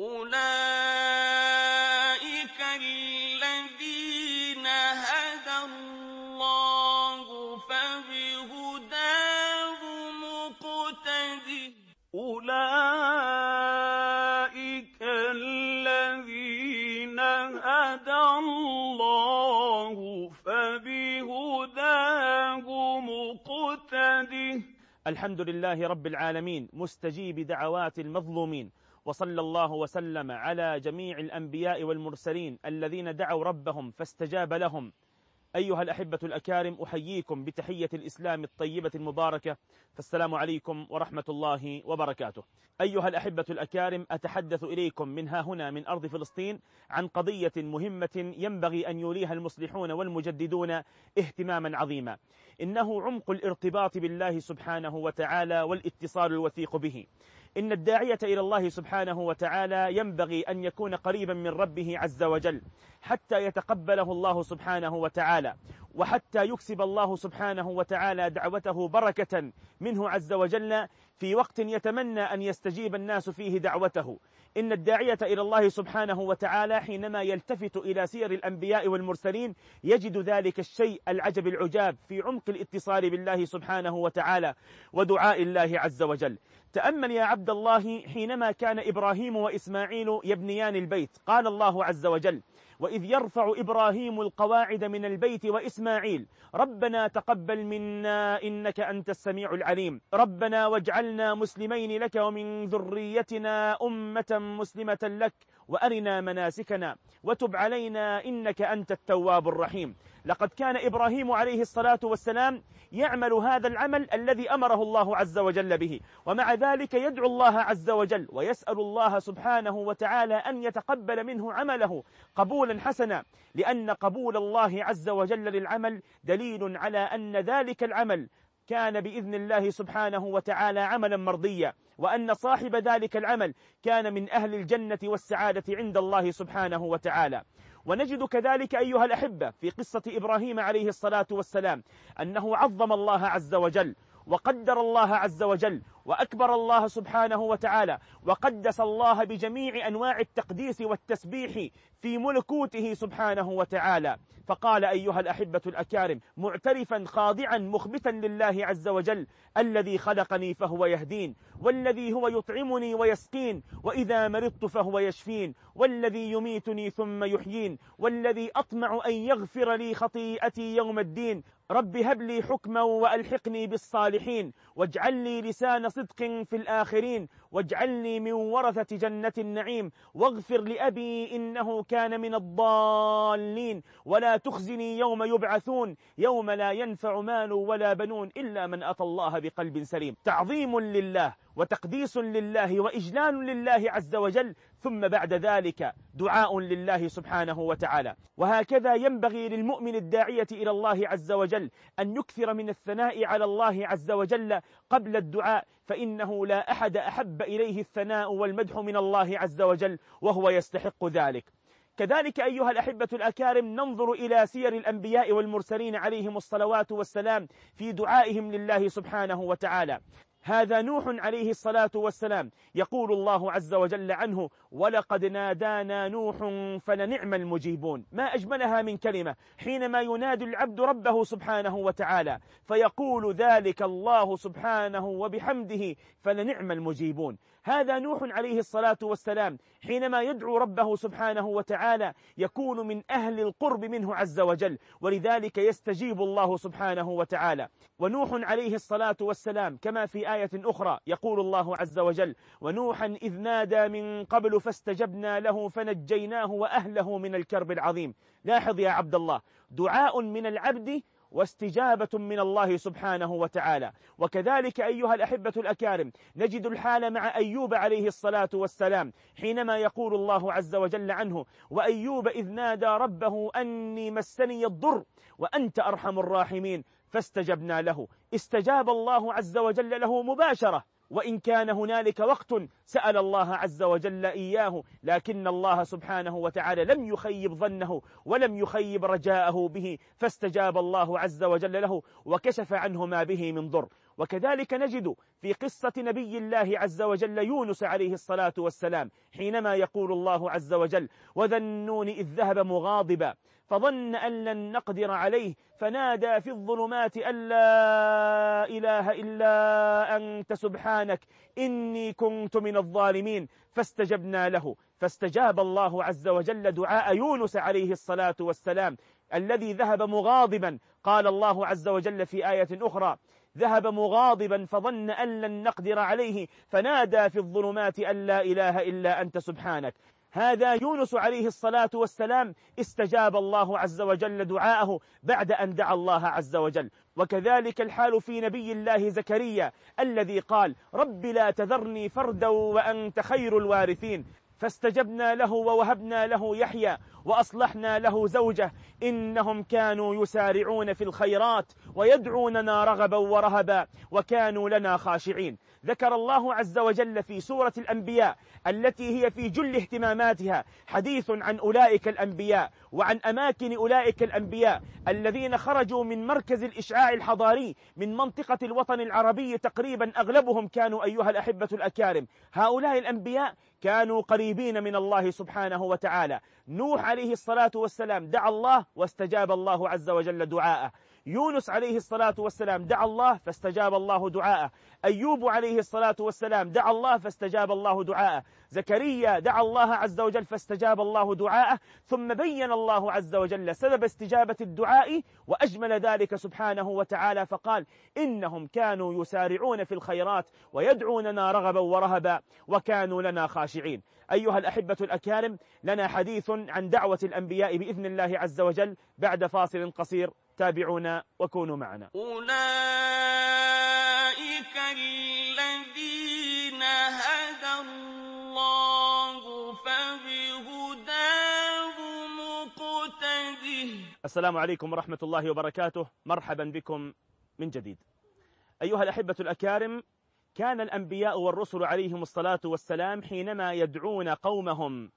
أُولَٰئِكَ الَّذِينَ هَدَى اللَّهُ ۖ فَبِهُدَاهُ مُقْتَدِهْ ۗ الحمد لله رب العالمين مستجيب دعوات المظلومين. وصلى الله وسلم على جميع الأنبياء والمرسلين الذين دعوا ربهم فاستجاب لهم. أيها الأحبة الأكارم أحييكم بتحية الإسلام الطيبة المباركة. فالسلام عليكم ورحمة الله وبركاته. أيها الأحبة الأكارم أتحدث إليكم من ها هنا من أرض فلسطين عن قضية مهمة ينبغي أن يوليها المصلحون والمجددون اهتماما عظيما. إنه عمق الارتباط بالله سبحانه وتعالى والاتصال الوثيق به. إن الداعية إلى الله سبحانه وتعالى ينبغي أن يكون قريبا من ربه عز وجل حتى يتقبله الله سبحانه وتعالى وحتى يكسب الله سبحانه وتعالى دعوته بركة منه عز وجل في وقت يتمنى أن يستجيب الناس فيه دعوته. إن الداعية إلى الله سبحانه وتعالى حينما يلتفت إلى سير الأنبياء والمرسلين يجد ذلك الشيء العجب العجاب في عمق الاتصال بالله سبحانه وتعالى ودعاء الله عز وجل. تأمل يا عبد الله حينما كان إبراهيم وإسماعيل يبنيان البيت. قال الله عز وجل وإذ يرفع إبراهيم القواعد من البيت وإسماعيل ربنا تقبل منا إنك أنت السميع العليم. ربنا واجعلنا مسلمين لك ومن ذريتنا أمة مسلمة لك. وأرنا مناسكنا. وتب علينا إنك أنت التواب الرحيم. لقد كان إبراهيم عليه الصلاة والسلام يعمل هذا العمل الذي أمره الله عز وجل به. ومع ذلك يدعو الله عز وجل ويسأل الله سبحانه وتعالى أن يتقبل منه عمله قبولا حسنا لأن قبول الله عز وجل للعمل دليل على أن ذلك العمل كان بإذن الله سبحانه وتعالى عملا مرضيا وأن صاحب ذلك العمل كان من أهل الجنة والسعادة عند الله سبحانه وتعالى. ونجد كذلك أيها الأحبة في قصة إبراهيم عليه الصلاة والسلام أنه عظم الله عز وجل وقدر الله عز وجل وأكبر الله سبحانه وتعالى وقدس الله بجميع أنواع التقديس والتسبيح في ملكوته سبحانه وتعالى. فقال أيها الأحبة الأكارم معترفا خاضعا مخبتا لله عز وجل الذي خلقني فهو يهدين والذي هو يطعمني ويسقين وإذا مرضت فهو يشفين والذي يميتني ثم يحيين والذي أطمع أن يغفر لي خطيئتي يوم الدين. رب هب لي حكما وألحقني بالصالحين واجعل لي لسان صدق في الآخرين واجعلني من ورثة جنة النعيم واغفر لأبي إنه كان من الضالين ولا تخزني يوم يبعثون يوم لا ينفع مال ولا بنون إلا من أتى الله بقلب سليم تعظيم لله وتقديس لله وإجلال لله عز وجل ثم بعد ذلك دعاء لله سبحانه وتعالى. وهكذا ينبغي للمؤمن الداعية إلى الله عز وجل أن يكثر من الثناء على الله عز وجل قبل الدعاء فإنه لا أحد أحب إليه الثناء والمدح من الله عز وجل وهو يستحق ذلك. كذلك أيها الأحبة الأكارم ننظر إلى سير الأنبياء والمرسلين عليهم الصلوات والسلام في دعائهم لله سبحانه وتعالى. هذا نوح عليه الصلاة والسلام. يقول الله عز وجل عنه ولقد نادانا نوح فلنعم المجيبون. ما أجملها من كلمة حينما ينادي العبد ربه سبحانه وتعالى فيقول ذلك الله سبحانه وبحمده فلنعم المجيبون. هذا نوح عليه الصلاة والسلام حينما يدعو ربه سبحانه وتعالى يكون من أهل القرب منه عز وجل ولذلك يستجيب الله سبحانه وتعالى. ونوح عليه الصلاة والسلام كما في آية أخرى يقول الله عز وجل ونوحا إذ نادى من قبل فاستجبنا له فنجيناه وأهله من الكرب العظيم. لاحظ يا عبد الله دعاء من العبد واستجابة من الله سبحانه وتعالى. وكذلك أيها الأحبة الأكارم نجد الحال مع أيوب عليه الصلاة والسلام حينما يقول الله عز وجل عنه وأيوب إذ نادى ربه أني مسني الضر وأنت أرحم الراحمين. فاستجبنا له. استجاب الله عز وجل له مباشرة. وإن كان هنالك وقت سأل الله عز وجل إياه. لكن الله سبحانه وتعالى لم يخيب ظنه ولم يخيب رجاءه به. فاستجاب الله عز وجل له وكشف عنه ما به من ضر. وكذلك نجد في قصة نبي الله عز وجل يونس عليه الصلاة والسلام حينما يقول الله عز وجل وذا النون إذ ذهب مغاضبا فظن أن لن نقدر عليه فنادى في الظلمات أن لا إله إلا أنت سبحانك إني كنت من الظالمين. فاستجبنا له. فاستجاب الله عز وجل دعاء يونس عليه الصلاة والسلام الذي ذهب مغاضبا. قال الله عز وجل في آية أخرى ذهب مغاضبا فظن أن لن نقدر عليه فنادى في الظلمات أن لا إله إلا أنت سبحانك. هذا يونس عليه الصلاة والسلام استجاب الله عز وجل دعاءه بعد أن دعا الله عز وجل. وكذلك الحال في نبي الله زكريا الذي قال رب لا تذرني فردا وأنت خير الوارثين. فاستجبنا له ووهبنا له يحيى وأصلحنا له زوجه. إنهم كانوا يسارعون في الخيرات ويدعوننا رغبا ورهبا وكانوا لنا خاشعين. ذكر الله عز وجل في سورة الأنبياء التي هي في جل اهتماماتها حديث عن أولئك الأنبياء وعن أماكن أولئك الأنبياء الذين خرجوا من مركز الإشعاع الحضاري من منطقة الوطن العربي تقريبا أغلبهم كانوا أيها الأحبة الأكارم. هؤلاء الأنبياء كانوا قريبين من الله سبحانه وتعالى. نوح عليه الصلاة والسلام دعا الله واستجاب الله عز وجل دعاءه. يونس عليه الصلاة والسلام دعا الله فاستجاب الله دعاءه. أيوب عليه الصلاة والسلام دعا الله فاستجاب الله دعاءه. زكريا دعا الله عز وجل فاستجاب الله دعاءه. ثم بين الله عز وجل سبب استجابة الدعاء وأجمل ذلك سبحانه وتعالى فقال إنهم كانوا يسارعون في الخيرات ويدعوننا رغبا ورهبا وكانوا لنا خاشعين. أيها الأحبة الأكارم لنا حديث عن دعوة الأنبياء بإذن الله عز وجل بعد فاصل قصير. تابعونا وكونوا معنا. أولئك الذين هدى الله فبهداه مقتده. السلام عليكم ورحمة الله وبركاته. مرحبا بكم من جديد. أيها الأحبة الأكارم كان الأنبياء والرسل عليهم الصلاة والسلام حينما يدعون قومهم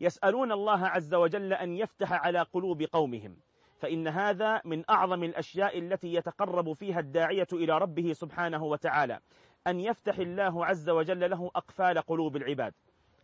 يسألون الله عز وجل أن يفتح على قلوب قومهم. فإن هذا من أعظم الأشياء التي يتقرب فيها الداعية إلى ربه سبحانه وتعالى أن يفتح الله عز وجل له أقفال قلوب العباد.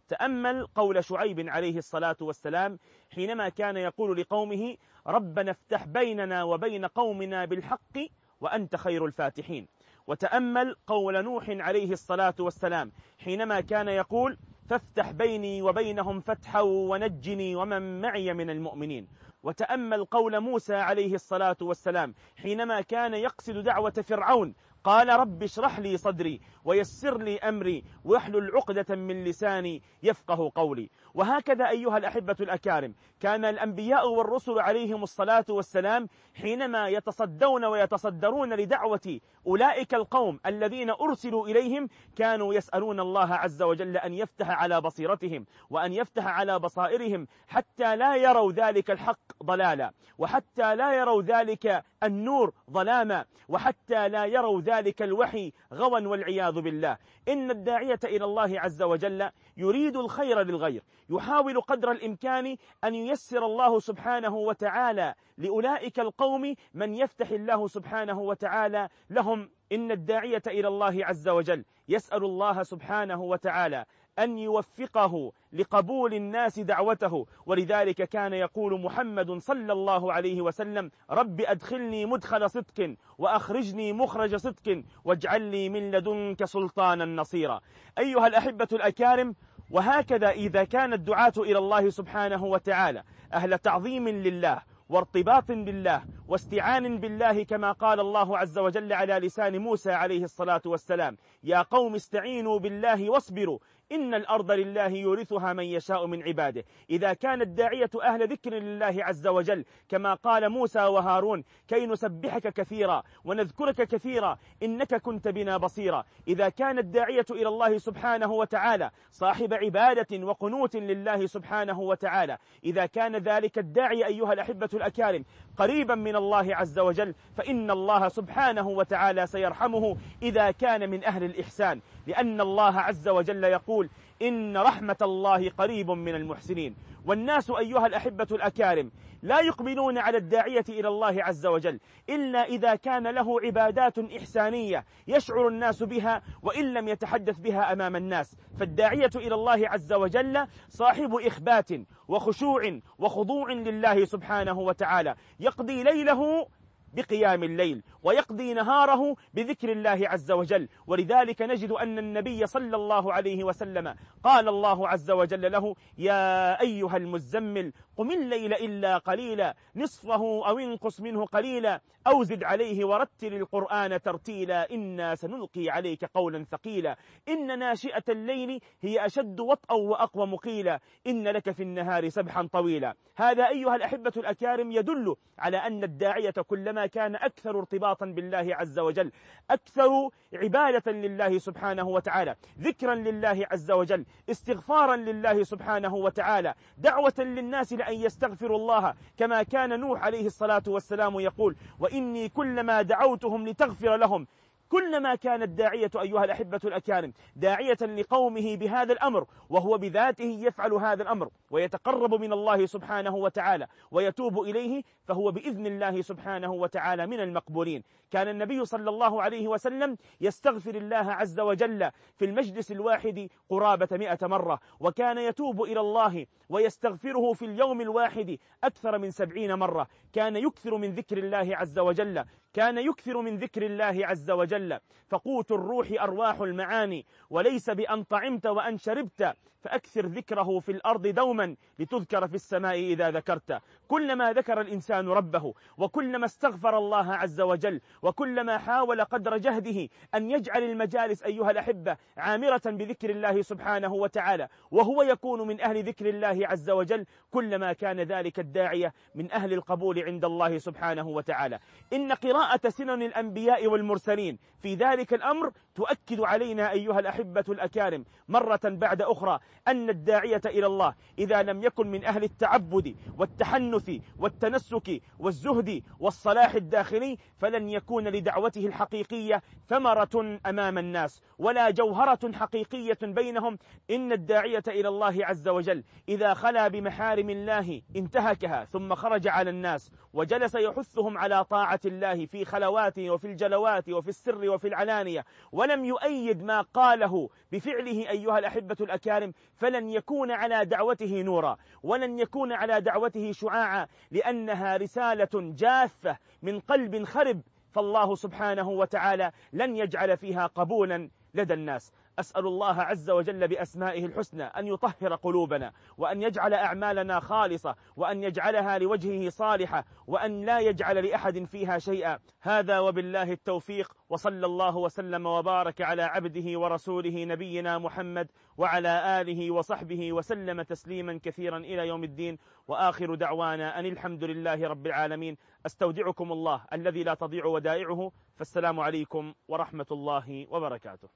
تأمل قول شعيب عليه الصلاة والسلام حينما كان يقول لقومه ربنا افتح بيننا وبين قومنا بالحق وأنت خير الفاتحين. وتأمل قول نوح عليه الصلاة والسلام حينما كان يقول فافتح بيني وبينهم فتحا ونجني ومن معي من المؤمنين. وتأمل قول موسى عليه الصلاة والسلام حينما كان يقصد دعوة فرعون قال رب اشرح لي صدري ويسر لي أمري واحلل عقدة من لساني يفقه قولي. وهكذا أيها الأحبة الأكارم كان الأنبياء والرسل عليهم الصلاة والسلام حينما يتصدون ويتصدرون لدعوة أولئك القوم الذين أرسلوا إليهم كانوا يسألون الله عز وجل أن يفتح على بصيرتهم وأن يفتح على بصائرهم حتى لا يروا ذلك الحق ضلالا وحتى لا يروا ذلك النور ظلاما وحتى لا يروا ذلك الوحي غوا والعياذ بالله. إن الداعية إلى الله عز وجل يريد الخير للغير يحاول قدر الإمكان أن ييسر الله سبحانه وتعالى لأولئك القوم من يفتح الله سبحانه وتعالى لهم إن الداعية إلى الله عز وجل يسأل الله سبحانه وتعالى. أن يوفقه لقبول الناس دعوته. ولذلك كان يقول محمد صلى الله عليه وسلم رب أدخلني مدخل صدق وأخرجني مخرج صدق واجعل لي من لدنك سلطانا نصيرا. أيها الأحبة الأكارم وهكذا إذا كان الدعاة إلى الله سبحانه وتعالى أهل تعظيم لله وارتباط بالله واستعان بالله كما قال الله عز وجل على لسان موسى عليه الصلاة والسلام يا قوم استعينوا بالله واصبروا إن الأرض لله يورثها من يشاء من عباده. إذا كان الداعية أهل ذكر لله عز وجل كما قال موسى وهارون كي نسبحك كثيرا ونذكرك كثيرا إنك كنت بنا بصيرا. إذا كان الداعية إلى الله سبحانه وتعالى صاحب عبادة وقنوت لله سبحانه وتعالى. إذا كان ذلك الداعي أيها الأحبة الأكارم قريبا من الله عز وجل فإن الله سبحانه وتعالى سيرحمه إذا كان من أهل الإحسان. لأن الله عز وجل يقول إن رحمة الله قريب من المحسنين. والناس أيها الأحبة الأكارم لا يقبلون على الداعية إلى الله عز وجل إلا إذا كان له عبادات إحسانية يشعر الناس بها وإن لم يتحدث بها أمام الناس. فالداعية إلى الله عز وجل صاحب إخبات وخشوع وخضوع لله سبحانه وتعالى. يقضي ليله بقيام الليل ويقضي نهاره بذكر الله عز وجل. ولذلك نجد أن النبي صلى الله عليه وسلم قال الله عز وجل له يا أيها المزمل قم الليل إلا قليلا نصفه أو انقص منه قليلا أو زد عليه ورتل القرآن ترتيلا إنا سنلقي عليك قولا ثقيلا. إن ناشئة الليل هي أشد وطئا وأقوى مقيلا. إن لك في النهار سبحا طويلا. هذا أيها الأحبة الأكارم يدل على أن الداعية كلما كان أكثر ارتباطا بالله عز وجل أكثر عبادة لله سبحانه وتعالى ذكرا لله عز وجل استغفارا لله سبحانه وتعالى دعوة للناس لأن يستغفروا الله كما كان نوح عليه الصلاة والسلام يقول وإني كلما دعوتهم لتغفر لهم كلما كان الداعية أيها الأحبة الأكارم داعية لقومه بهذا الأمر وهو بذاته يفعل هذا الأمر ويتقرب من الله سبحانه وتعالى ويتوب إليه فهو بإذن الله سبحانه وتعالى من المقبولين. كان النبي صلى الله عليه وسلم يستغفر الله عز وجل في المجلس الواحد قرابة مئة مرة وكان يتوب إلى الله ويستغفره في اليوم الواحد أكثر من سبعين مرة. كان يكثر من ذكر الله عز وجل. كان يكثر من ذكر الله عز وجل. فقوت الروح أرواح المعاني وليس بأن طعمت وأن شربت فأكثر ذكره في الأرض دوما لتذكر في السماء إذا ذكرت. كلما ذكر الإنسان ربه وكلما استغفر الله عز وجل وكلما حاول قدر جهده أن يجعل المجالس أيها الأحبة عامرة بذكر الله سبحانه وتعالى. وهو يكون من أهل ذكر الله عز وجل كلما كان ذلك الداعية من أهل القبول عند الله سبحانه وتعالى. إن قراءة سنن الأنبياء والمرسلين. في ذلك الأمر تؤكد علينا أيها الأحبة الأكارم مرة بعد أخرى أن الداعية إلى الله إذا لم يكن من أهل التعبد والتحنث والتنسك والزهد والصلاح الداخلي فلن يكون لدعوته الحقيقية ثمرة أمام الناس ولا جوهرة حقيقية بينهم. إن الداعية إلى الله عز وجل إذا خلا بمحارم الله انتهكها ثم خرج على الناس وجلس يحثهم على طاعة الله في خلواته وفي الجلوات وفي السر وفي العلانية ولم يؤيد ما قاله بفعله أيها الأحبة الأكارم فلن يكون على دعوته نورا ولن يكون على دعوته شعاعا لأنها رسالة جاثة من قلب خرب فالله سبحانه وتعالى لن يجعل فيها قبولا لدى الناس. أسأل الله عز وجل بأسمائه الحسنى أن يطهر قلوبنا وأن يجعل أعمالنا خالصة وأن يجعلها لوجهه صالحة وأن لا يجعل لأحد فيها شيئا. هذا وبالله التوفيق وصلى الله وسلم وبارك على عبده ورسوله نبينا محمد وعلى آله وصحبه وسلم تسليما كثيرا إلى يوم الدين. وآخر دعوانا أن الحمد لله رب العالمين. أستودعكم الله الذي لا تضيع ودائعه. فالسلام عليكم ورحمة الله وبركاته.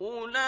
أولئك